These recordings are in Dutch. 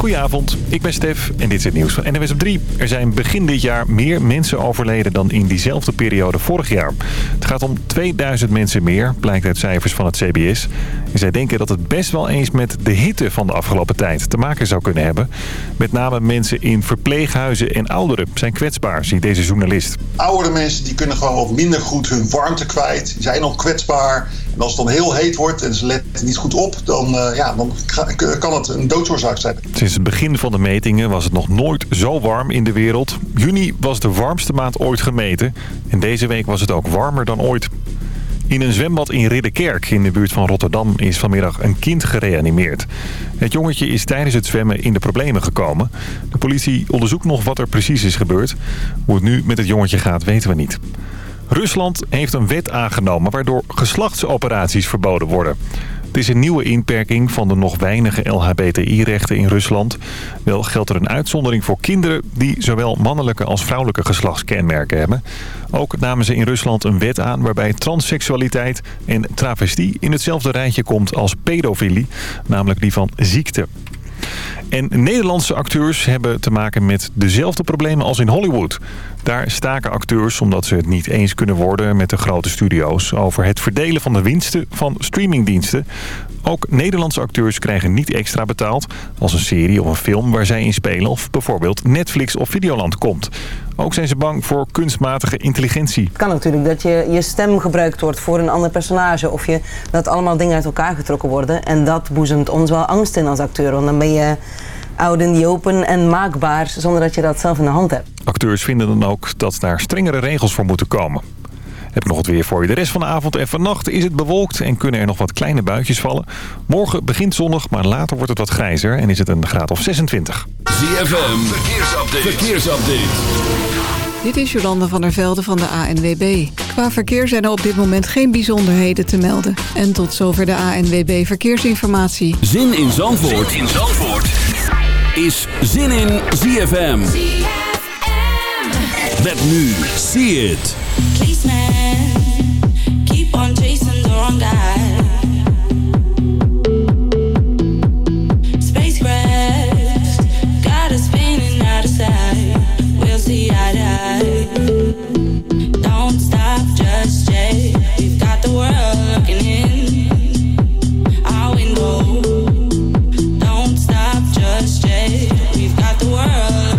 Goedenavond, ik ben Stef en dit is het nieuws van NWS op 3. Er zijn begin dit jaar meer mensen overleden dan in diezelfde periode vorig jaar. Het gaat om 2000 mensen meer, blijkt uit cijfers van het CBS. En zij denken dat het best wel eens met de hitte van de afgelopen tijd te maken zou kunnen hebben. Met name mensen in verpleeghuizen en ouderen zijn kwetsbaar, ziet deze journalist. Oudere mensen die kunnen gewoon wat minder goed hun warmte kwijt. Zijn al kwetsbaar. En als het dan heel heet wordt en ze letten niet goed op, dan, uh, ja, dan kan het een doodsoorzaak zijn. Sinds het begin van de metingen was het nog nooit zo warm in de wereld. Juni was de warmste maand ooit gemeten. En deze week was het ook warmer dan ooit. In een zwembad in Ridderkerk in de buurt van Rotterdam is vanmiddag een kind gereanimeerd. Het jongetje is tijdens het zwemmen in de problemen gekomen. De politie onderzoekt nog wat er precies is gebeurd. Hoe het nu met het jongetje gaat weten we niet. Rusland heeft een wet aangenomen waardoor geslachtsoperaties verboden worden. Het is een nieuwe inperking van de nog weinige LHBTI-rechten in Rusland. Wel geldt er een uitzondering voor kinderen die zowel mannelijke als vrouwelijke geslachtskenmerken hebben. Ook namen ze in Rusland een wet aan waarbij transseksualiteit en travestie in hetzelfde rijtje komt als pedofilie, namelijk die van ziekte. En Nederlandse acteurs hebben te maken met dezelfde problemen als in Hollywood. Daar staken acteurs omdat ze het niet eens kunnen worden met de grote studio's... over het verdelen van de winsten van streamingdiensten. Ook Nederlandse acteurs krijgen niet extra betaald... als een serie of een film waar zij in spelen... of bijvoorbeeld Netflix of Videoland komt. Ook zijn ze bang voor kunstmatige intelligentie. Het kan natuurlijk dat je, je stem gebruikt wordt voor een ander personage... of je, dat allemaal dingen uit elkaar getrokken worden. En dat boezemt ons wel angst in als acteur. Want dan ben je oud in die open en maakbaar... zonder dat je dat zelf in de hand hebt. Acteurs vinden dan ook dat daar strengere regels voor moeten komen. Heb nog het weer voor je. De rest van de avond en vannacht is het bewolkt en kunnen er nog wat kleine buitjes vallen. Morgen begint zonnig, maar later wordt het wat grijzer en is het een graad of 26. ZFM, verkeersupdate. verkeersupdate. Dit is Jolanda van der Velde van de ANWB. Qua verkeer zijn er op dit moment geen bijzonderheden te melden. En tot zover de ANWB Verkeersinformatie. Zin in Zandvoort, zin in Zandvoort. Is Zin in ZFM. ZFM. Met nu, see it. keep on chasing the wrong guy. Spacecraft, got us spinning out of sight. We'll see eye to eye. Don't stop just. We've got the world looking in We've got the world.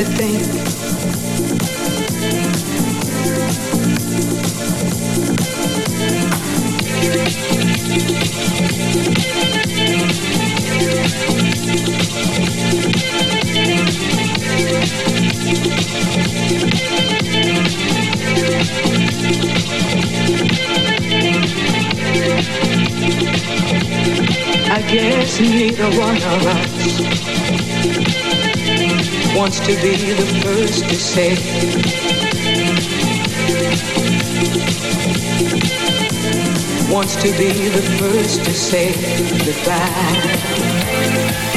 to think. say. Wants to be the first to say goodbye.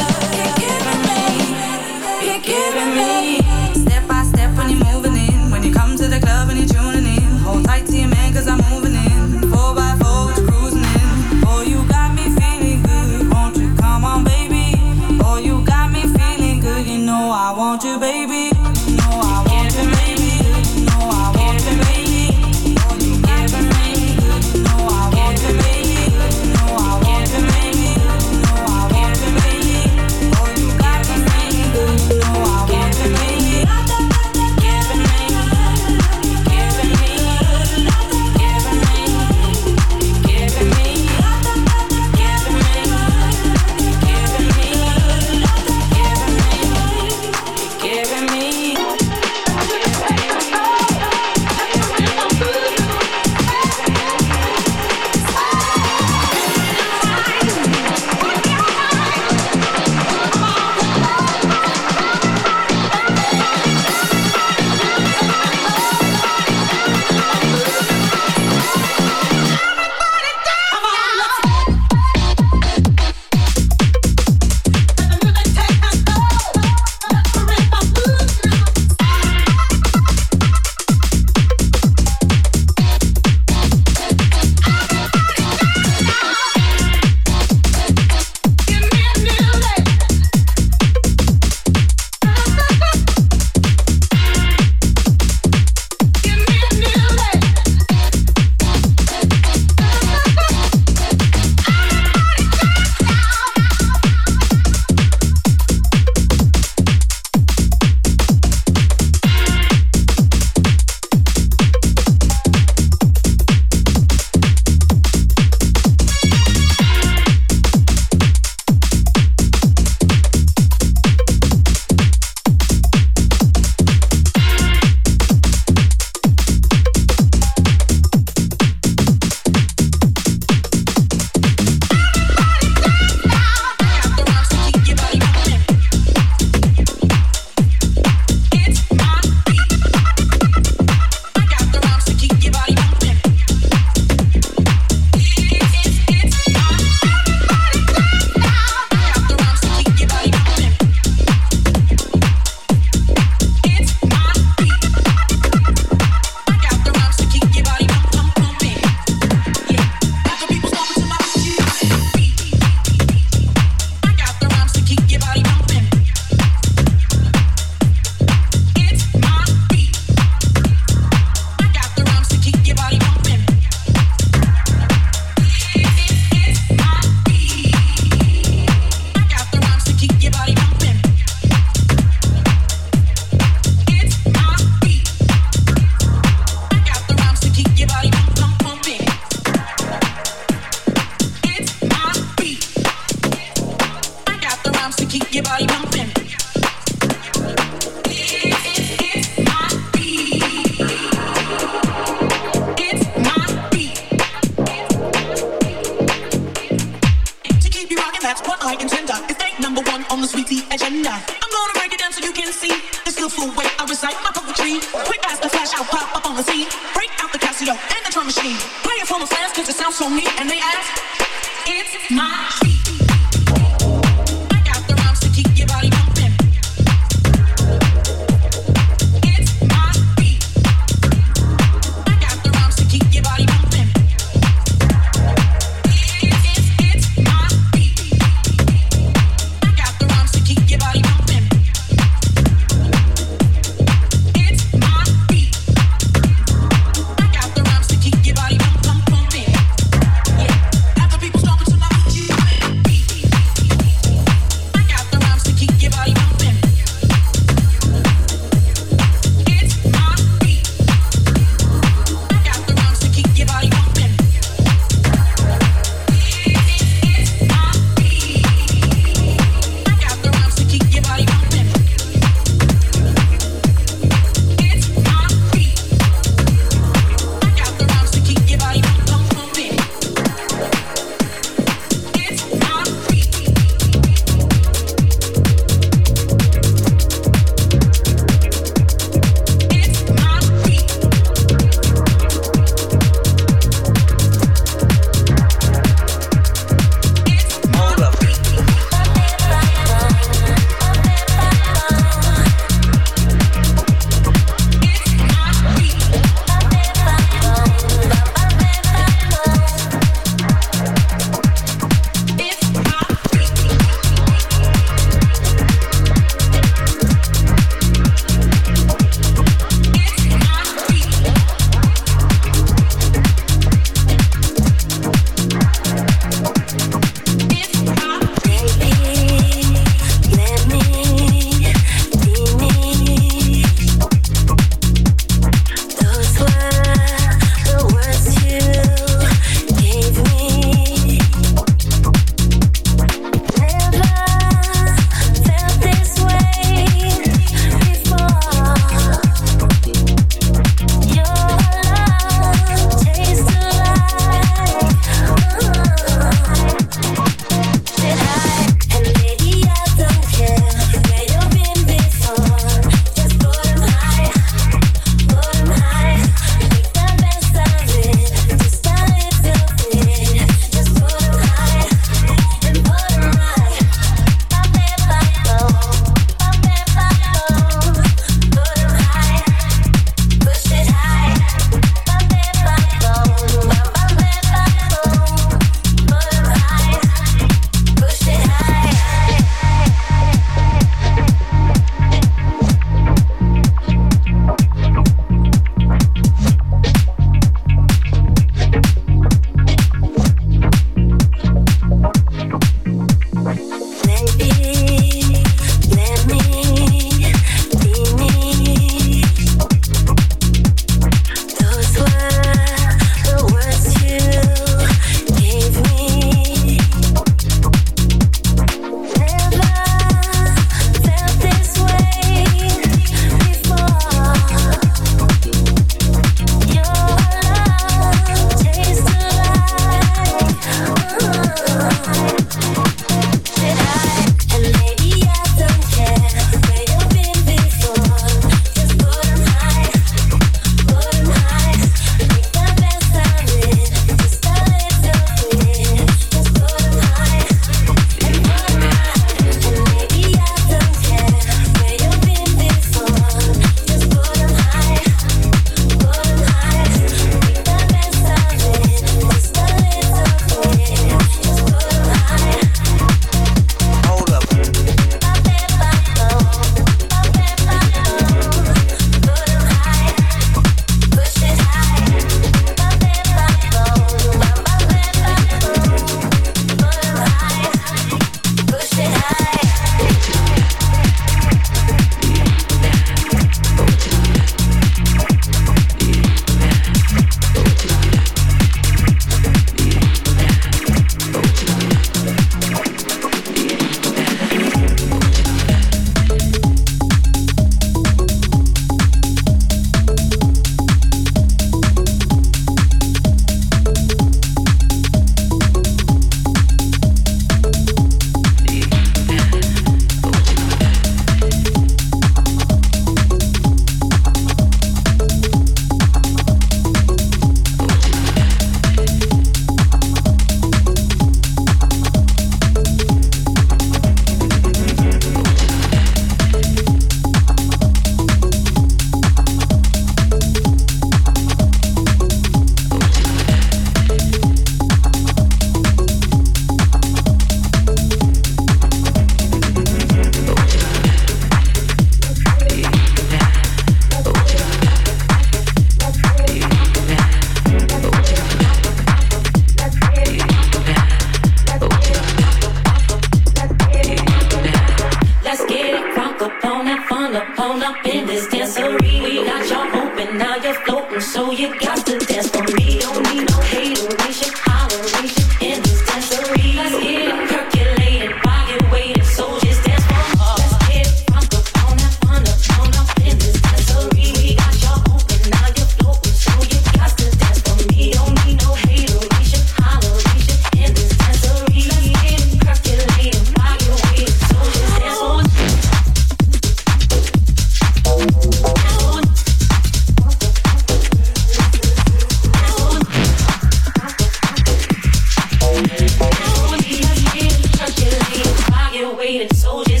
even soldiers.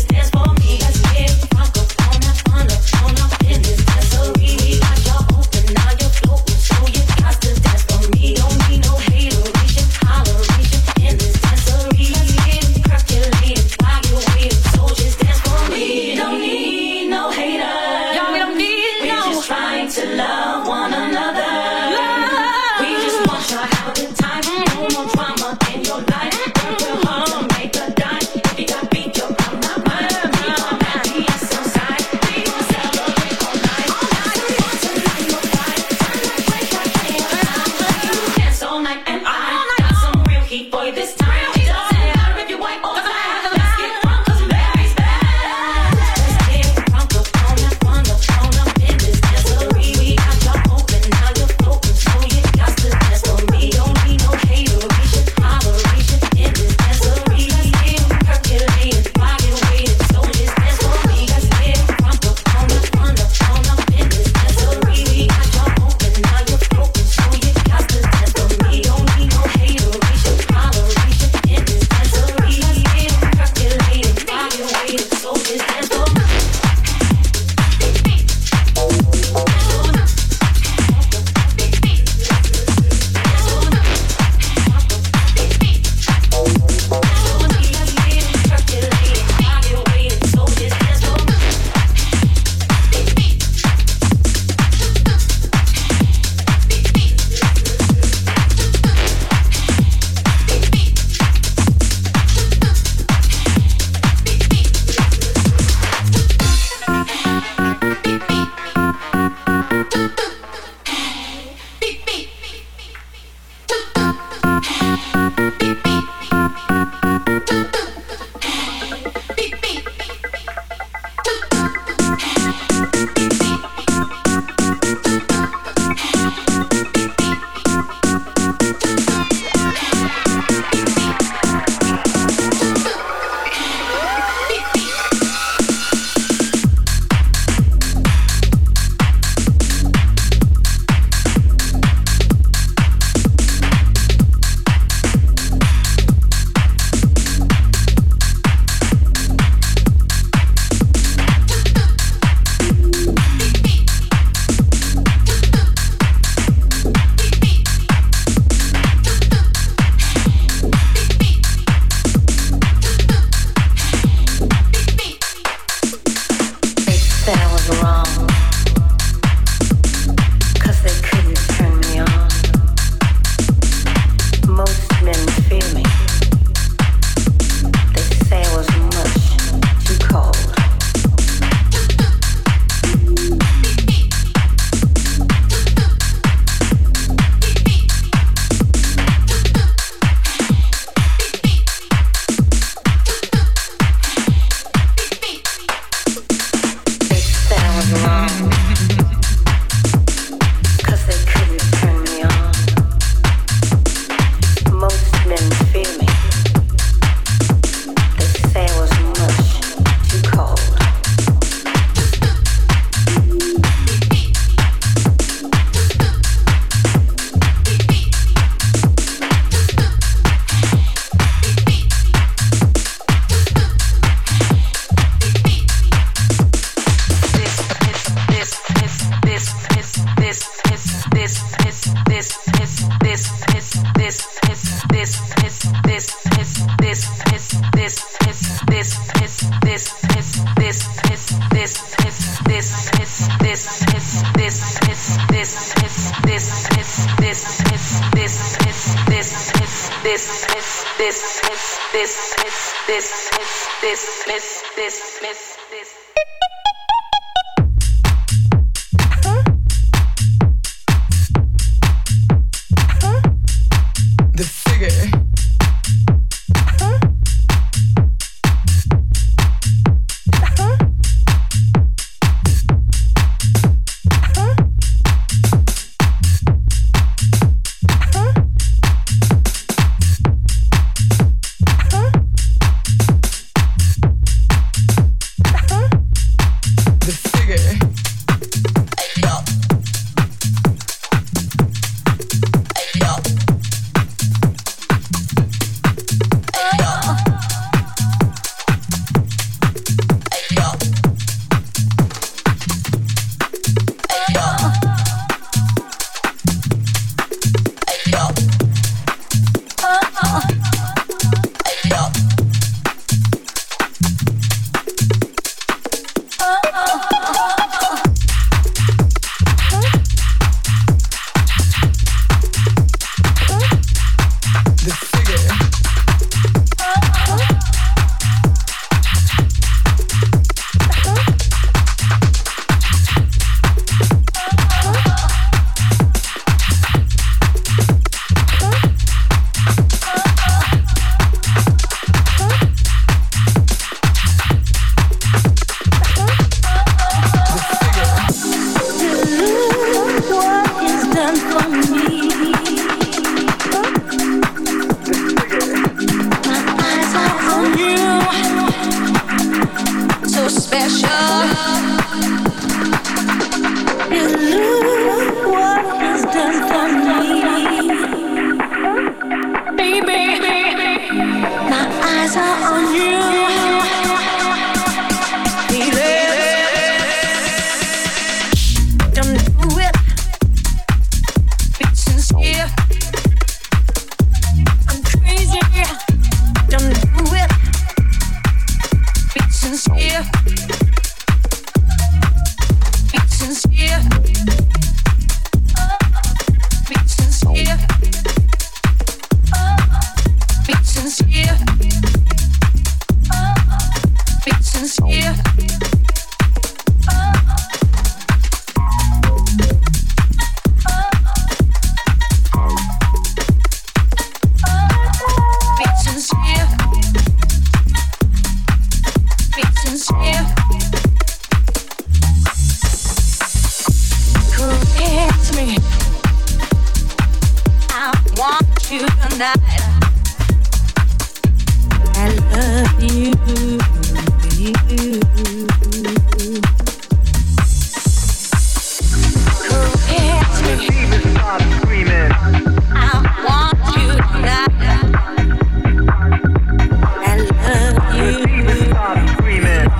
Cortés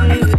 Bye.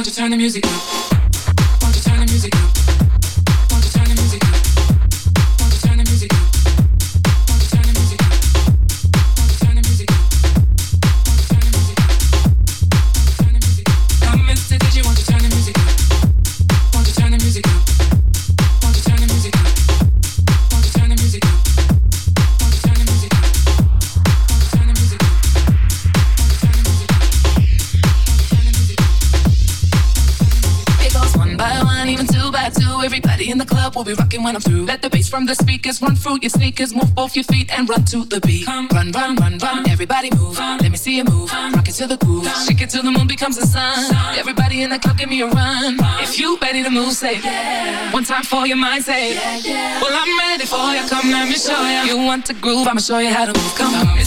Want to turn the music speakers run through your sneakers. Move both your feet and run to the beat. Run, run, run, run. Everybody move. Let me see you move. Rock it to the groove. Shake it till the moon becomes the sun. Everybody in the club, give me a run. If you ready to move, say yeah. One time for your mind, say yeah. Well, I'm ready for you. Come, let me show you. You want to groove? I'ma show you how to move. Come on,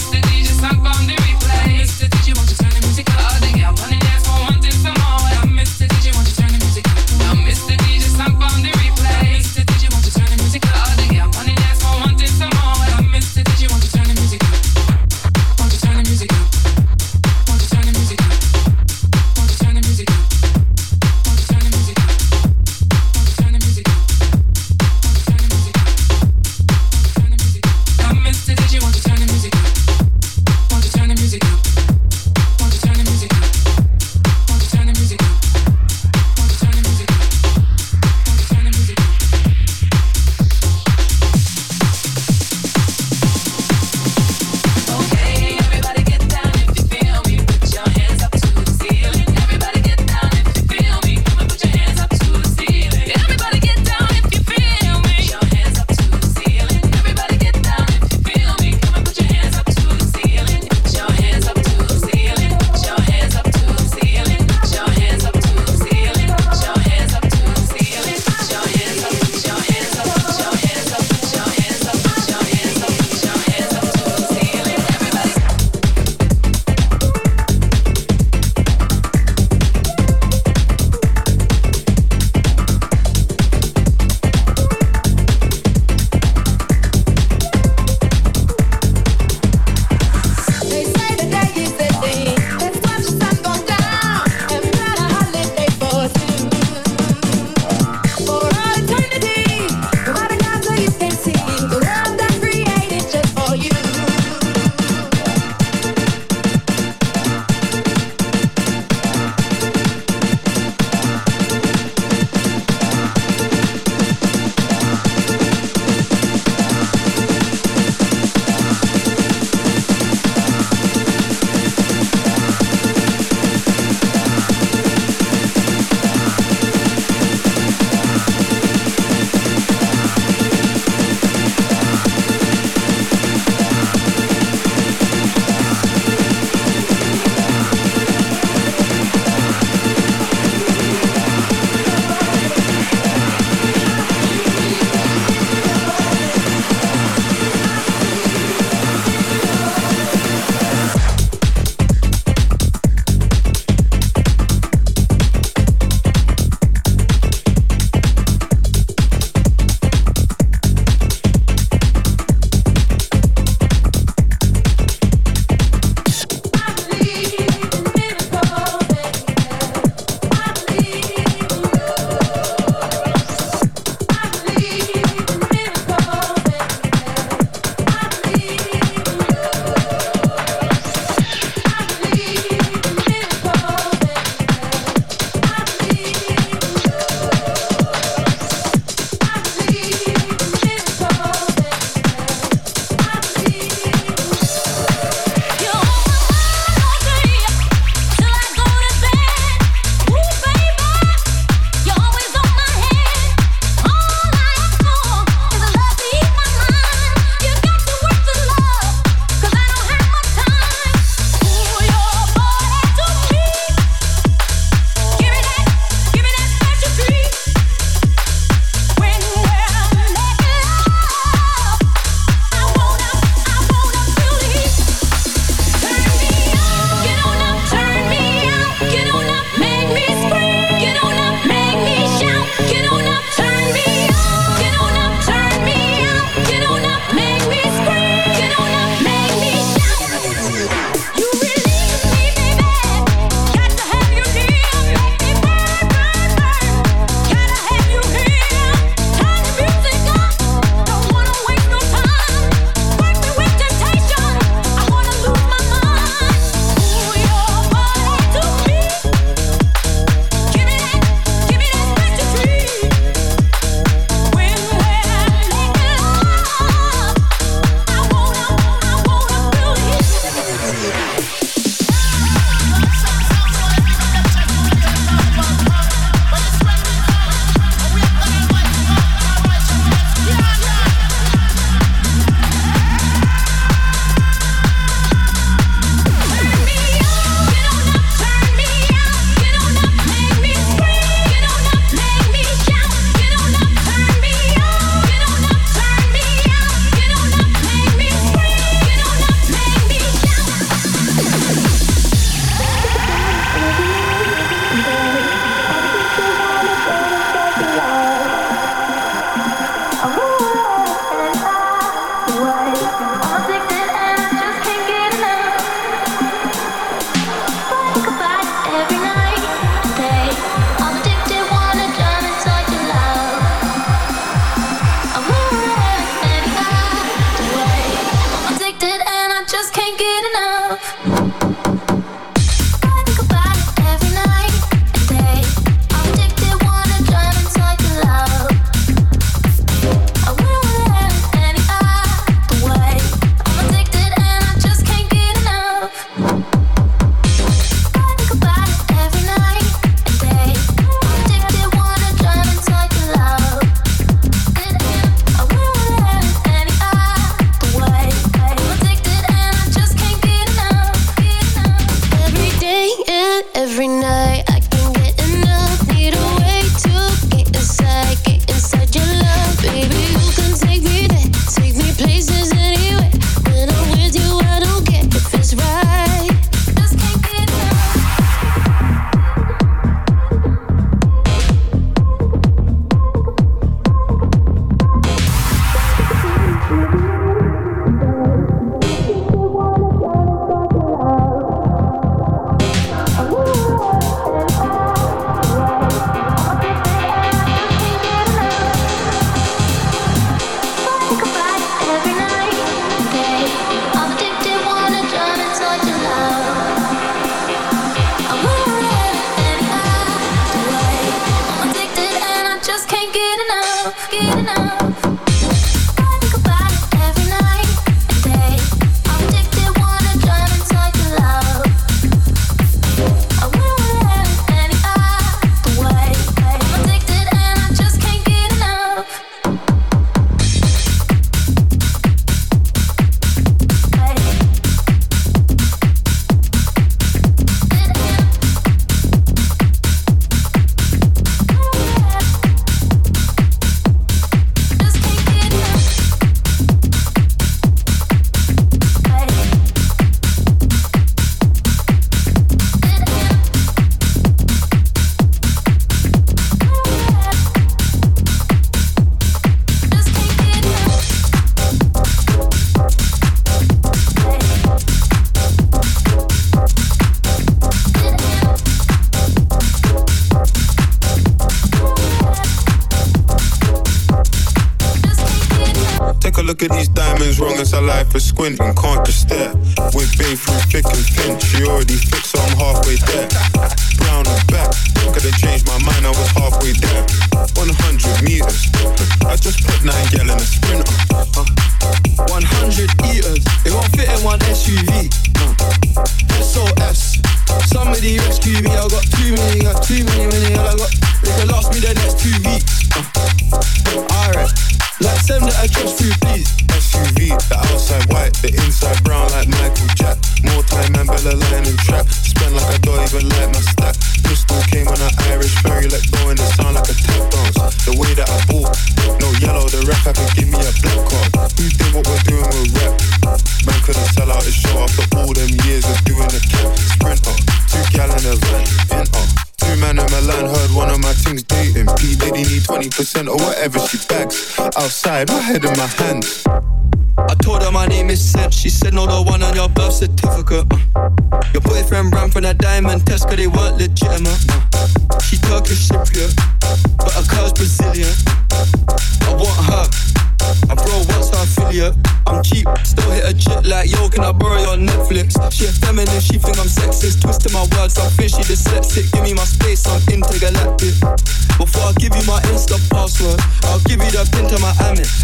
up into my oven.